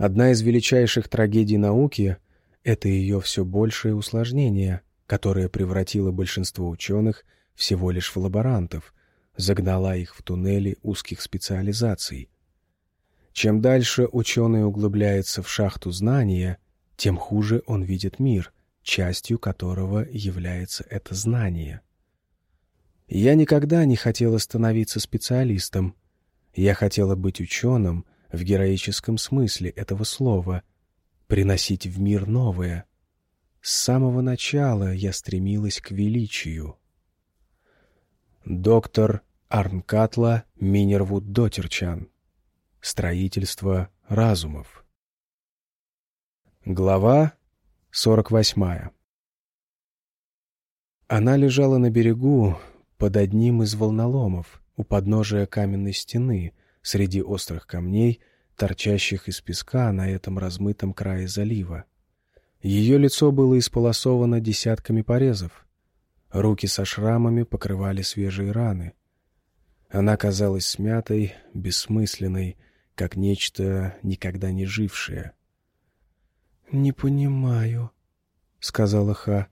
Одна из величайших трагедий науки — это ее все большее усложнение, которое превратило большинство ученых всего лишь в лаборантов, загнала их в туннели узких специализаций. Чем дальше ученый углубляется в шахту знания, тем хуже он видит мир, частью которого является это знание. Я никогда не хотела становиться специалистом. Я хотела быть ученым в героическом смысле этого слова, приносить в мир новое. С самого начала я стремилась к величию. Доктор Арнкатла Минервуд Дотерчан. Строительство разумов. Глава 48. Она лежала на берегу, под одним из волноломов, у подножия каменной стены, среди острых камней, торчащих из песка на этом размытом крае залива. Ее лицо было исполосовано десятками порезов. Руки со шрамами покрывали свежие раны. Она казалась смятой, бессмысленной, как нечто никогда не жившее. «Не понимаю», — сказала Ха.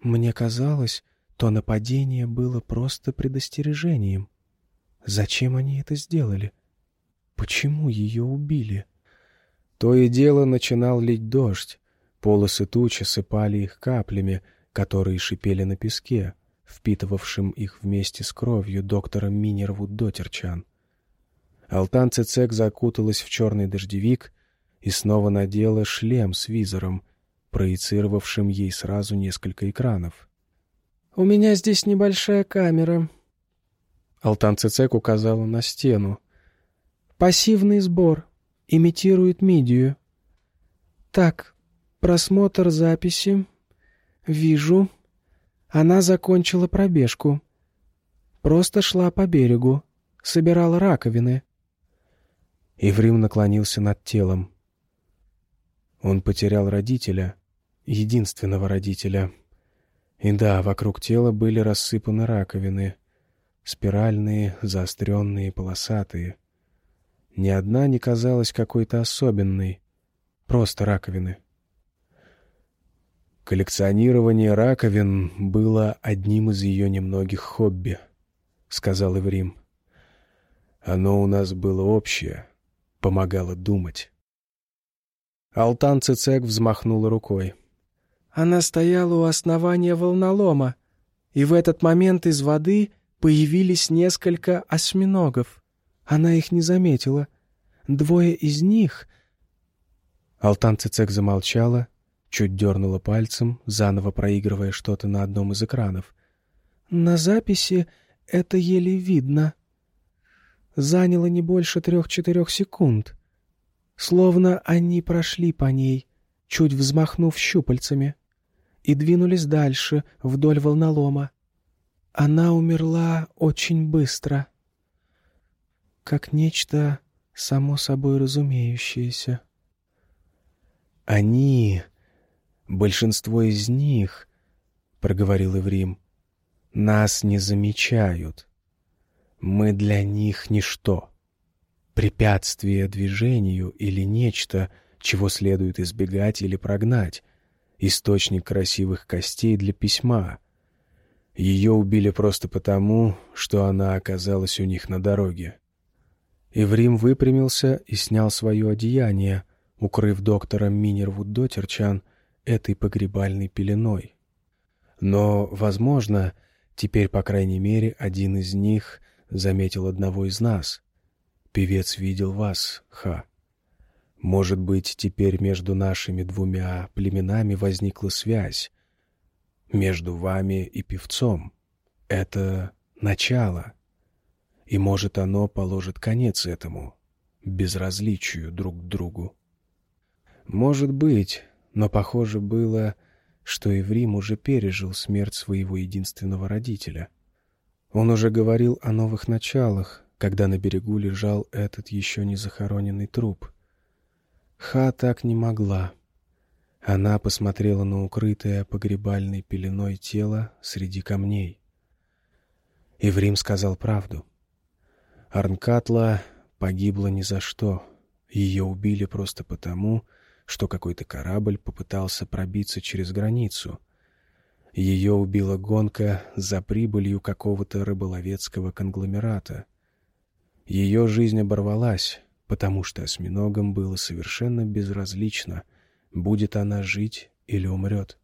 «Мне казалось, то нападение было просто предостережением. Зачем они это сделали? Почему ее убили? То и дело начинал лить дождь. Полосы тучи сыпали их каплями, которые шипели на песке, впитывавшим их вместе с кровью доктора Минервуд Дотерчан. Алтан Цецек закуталась в черный дождевик и снова надела шлем с визором, проецировавшим ей сразу несколько экранов. «У меня здесь небольшая камера». Алтан Цицек указала на стену. «Пассивный сбор. Имитирует мидию. Так, просмотр записи. Вижу. Она закончила пробежку. Просто шла по берегу. Собирала раковины». Иврим наклонился над телом. Он потерял родителя, единственного родителя — и да, вокруг тела были рассыпаны раковины. Спиральные, заостренные, полосатые. Ни одна не казалась какой-то особенной. Просто раковины. «Коллекционирование раковин было одним из ее немногих хобби», — сказал Эврим. «Оно у нас было общее, помогало думать». Алтан Цицек взмахнула рукой. Она стояла у основания волнолома, и в этот момент из воды появились несколько осьминогов. Она их не заметила. Двое из них... Алтан Цицек замолчала, чуть дернула пальцем, заново проигрывая что-то на одном из экранов. На записи это еле видно. Заняло не больше трех-четырех секунд. Словно они прошли по ней, чуть взмахнув щупальцами и двинулись дальше, вдоль волнолома. Она умерла очень быстро, как нечто само собой разумеющееся. «Они, большинство из них, — проговорил Иврим, — нас не замечают. Мы для них ничто, препятствие движению или нечто, чего следует избегать или прогнать, источник красивых костей для письма. Ее убили просто потому, что она оказалась у них на дороге. Иврим выпрямился и снял свое одеяние, укрыв доктора Минервуд Дотерчан этой погребальной пеленой. Но, возможно, теперь, по крайней мере, один из них заметил одного из нас. Певец видел вас, Ха. Может быть, теперь между нашими двумя племенами возникла связь. Между вами и певцом. Это начало. И, может, оно положит конец этому, безразличию друг к другу. Может быть, но похоже было, что Еврим уже пережил смерть своего единственного родителя. Он уже говорил о новых началах, когда на берегу лежал этот еще не захороненный труп — Ха так не могла. Она посмотрела на укрытое погребальной пеленой тело среди камней. Иврим сказал правду. Арнкатла погибла ни за что, Ее убили просто потому, что какой-то корабль попытался пробиться через границу. Ее убила гонка за прибылью какого-то рыболовецкого конгломерата. Ее жизнь оборвалась, потому что осьминогам было совершенно безразлично, будет она жить или умрет.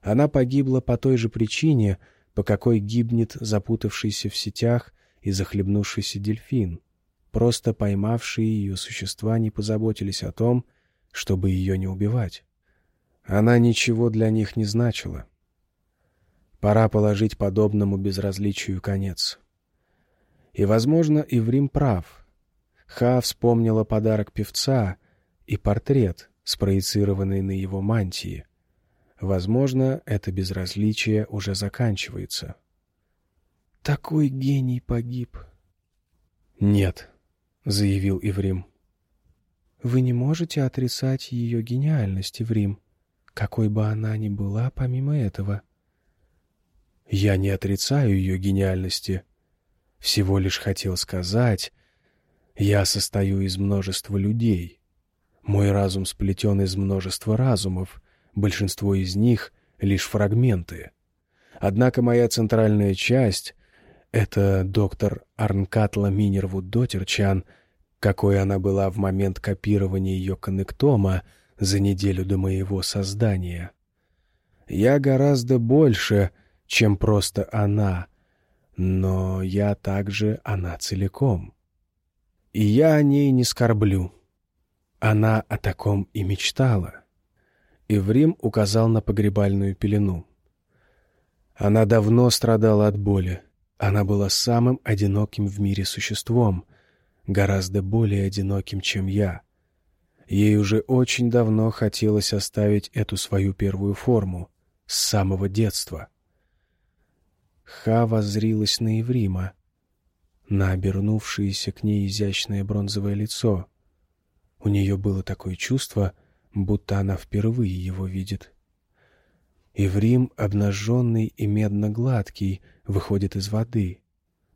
Она погибла по той же причине, по какой гибнет запутавшийся в сетях и захлебнувшийся дельфин. Просто поймавшие ее существа не позаботились о том, чтобы ее не убивать. Она ничего для них не значила. Пора положить подобному безразличию конец. И, возможно, Иврим прав. Ха вспомнила подарок певца и портрет, спроецированный на его мантии. Возможно, это безразличие уже заканчивается. «Такой гений погиб». «Нет», — заявил Иврим. «Вы не можете отрицать ее гениальности, Иврим, какой бы она ни была помимо этого». «Я не отрицаю ее гениальности. Всего лишь хотел сказать, я состою из множества людей. Мой разум сплетен из множества разумов, большинство из них — лишь фрагменты. Однако моя центральная часть — это доктор Арнкатла Минервуд Дотерчан, какой она была в момент копирования ее коннектома за неделю до моего создания. Я гораздо больше, чем просто она — но я также она целиком. И я о ней не скорблю. Она о таком и мечтала. Иврим указал на погребальную пелену. Она давно страдала от боли. Она была самым одиноким в мире существом, гораздо более одиноким, чем я. Ей уже очень давно хотелось оставить эту свою первую форму, с самого детства. Ха воззрилась на Еврима, на обернувшееся к ней изящное бронзовое лицо. У нее было такое чувство, будто она впервые его видит. Еврим, обнаженный и медно-гладкий, выходит из воды,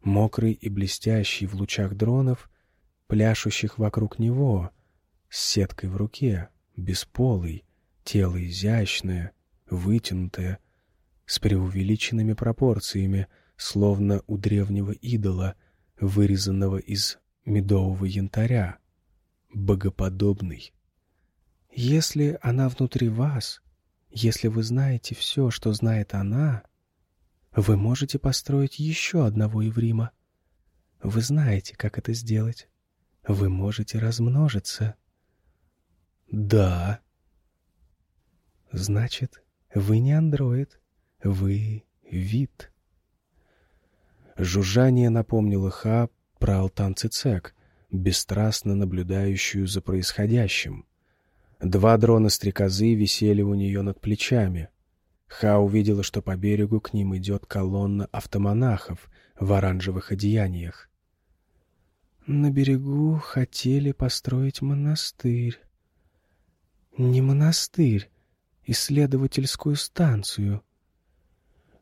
мокрый и блестящий в лучах дронов, пляшущих вокруг него, с сеткой в руке, бесполый, тело изящное, вытянутое, с преувеличенными пропорциями, словно у древнего идола, вырезанного из медового янтаря, богоподобный. Если она внутри вас, если вы знаете все, что знает она, вы можете построить еще одного Еврима. Вы знаете, как это сделать. Вы можете размножиться. Да. Значит, вы не андроид. Вы — вид. Жужжание напомнило Ха про Алтан Цицек, бесстрастно наблюдающую за происходящим. Два дрона-стрекозы висели у нее над плечами. Ха увидела, что по берегу к ним идет колонна автомонахов в оранжевых одеяниях. На берегу хотели построить монастырь. Не монастырь, исследовательскую станцию,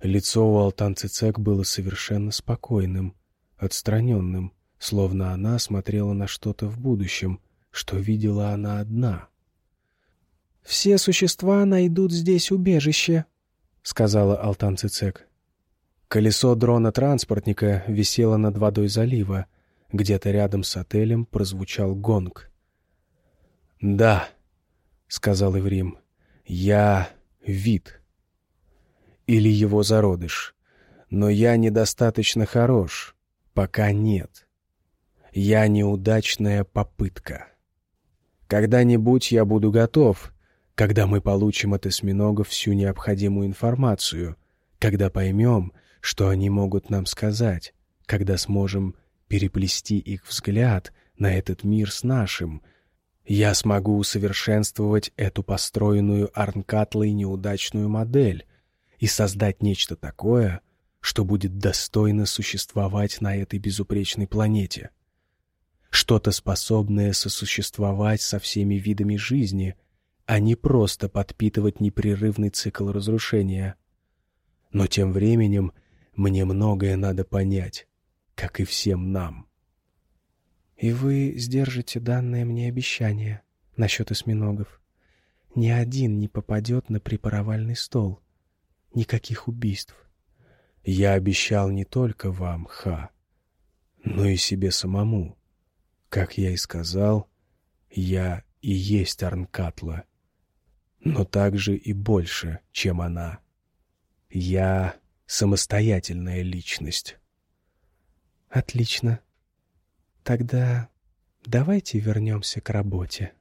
Лицо у Алтан Цицек было совершенно спокойным, отстраненным, словно она смотрела на что-то в будущем, что видела она одна. «Все существа найдут здесь убежище», — сказала Алтан Цицек. Колесо дрона-транспортника висело над водой залива. Где-то рядом с отелем прозвучал гонг. «Да», — сказал Иврим, — «я вид» или его зародыш. Но я недостаточно хорош. Пока нет. Я неудачная попытка. Когда-нибудь я буду готов, когда мы получим от осьминогов всю необходимую информацию, когда поймем, что они могут нам сказать, когда сможем переплести их взгляд на этот мир с нашим, я смогу усовершенствовать эту построенную Арнкатлой неудачную модель, и создать нечто такое, что будет достойно существовать на этой безупречной планете. Что-то способное сосуществовать со всеми видами жизни, а не просто подпитывать непрерывный цикл разрушения. Но тем временем мне многое надо понять, как и всем нам. И вы сдержите данное мне обещание насчет осьминогов. Ни один не попадет на припаровальный стол. Никаких убийств. Я обещал не только вам, Ха, но и себе самому. Как я и сказал, я и есть Арнкатла, но также и больше, чем она. Я самостоятельная личность. Отлично. Тогда давайте вернемся к работе.